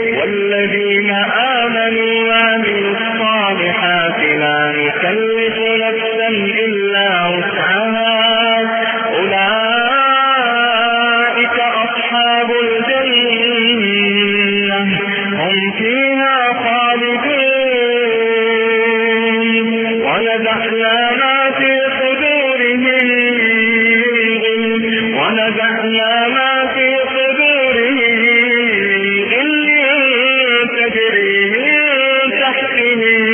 والذين آمنوا وعملوا الصالحات لا نكلف تحتهم